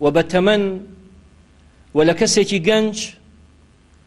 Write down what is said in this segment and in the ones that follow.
و بە تەمەن و لە کەسێکی گەنج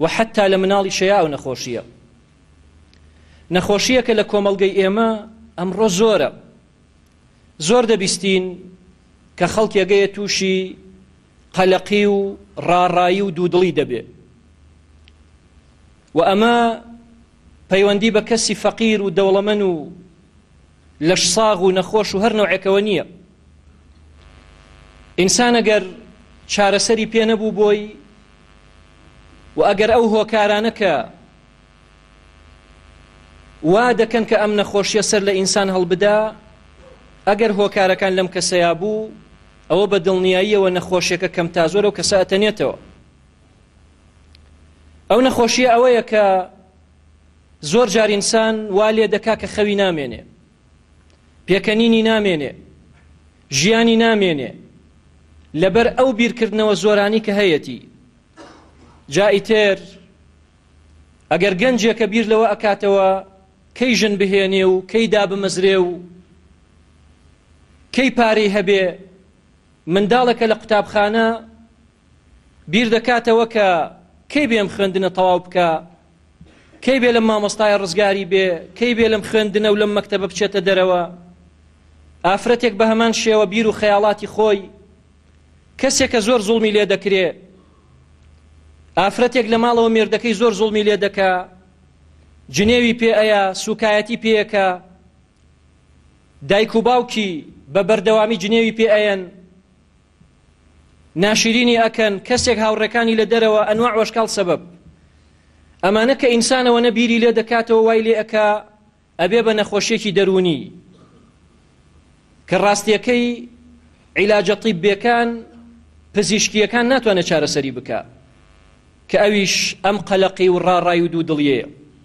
و حتا لە مناڵی شەیا و نەخۆشیە نەخۆشیە کە لە کۆمەلگەی ئێمە ئەمڕۆ زۆرە زۆر دەبیستین کە خەڵکێگەیە تووشی قەلەقی و ڕاڕایی و دوودڵی دەبێ و ئەمە پەیوەندی بە کەسی فەقیر و دەوڵەمەن و لەش ساغ و نەخۆش و هەر نەوعێکەوە نییە ئینسان ئەگەر چارەسەری پێ نەبوو بۆی و ئەگەر ئەو هۆکارانە کە وا دەکەن کە ئەم نەخۆشیە سەر لە ئینسان هەڵبدا ئەگەر هۆکارەکان لەم کەسەیە بوو ئەوە بە دڵنیاییەوە نەخۆشیەکە کەم تا زۆرە و کەسە ئەتەنێتەوە ئەو نەخۆشیە ئەوەیە کە زۆر جار ئینسان وا لێ دەکا کە خەوی نامێنێ پێکەنینی نامێنێ ژیانی نامێنێ لەبەر ئەو بیرکردنەوە زۆرانی کە هەیەتی جائیتر ئەگەر گەنجێکە بیر لەوە ئەکاتەوە کەی ژن بهێنێ و کەی دابمەزرێ و کەی پارەی هەبێ منداڵەکە لە قوتابخانە بیردەکاتەوە کە کەی بێ ئەم خوێندنە تەواو بکا کەی بێ لەم مامۆستایە ڕزگاری بێ کەی بێ لەم خوێندنە و لەم مەکتەبە بچێتە دەرەوە ئافرەتێک بە هەمان شێوە بیر و خەیاڵاتی خۆی کەسێکە زۆر زوڵمی لێ دەکرێ ئافرەتێک لە ماڵەوە مێردەکەی زۆر زوڵمی لێ دەکا جنێوی پێ ئەیە سوکایەتی پێیەکە دایک و باوکی بە بەردەوامی جنێوی پێ ئەیەن ناشرینی ئەکەن کەسێک هاوڕێکانی لە دەرەوە ئەنواع وەشکال سەبەب ئەمانە کە ئینسانەوە نەبیری لێ دەکاتەوە وای لێ ئەکا ئەبێ بە نەخۆشیێکی دەرونی کە ڕاستیەکەی عیلاجە طیببێکان پزیشکیەکان ناتوانێت چارەسەری بکە کە ئەویش ئەم قەلەقی و ڕاڕای و دوو دڵیەیە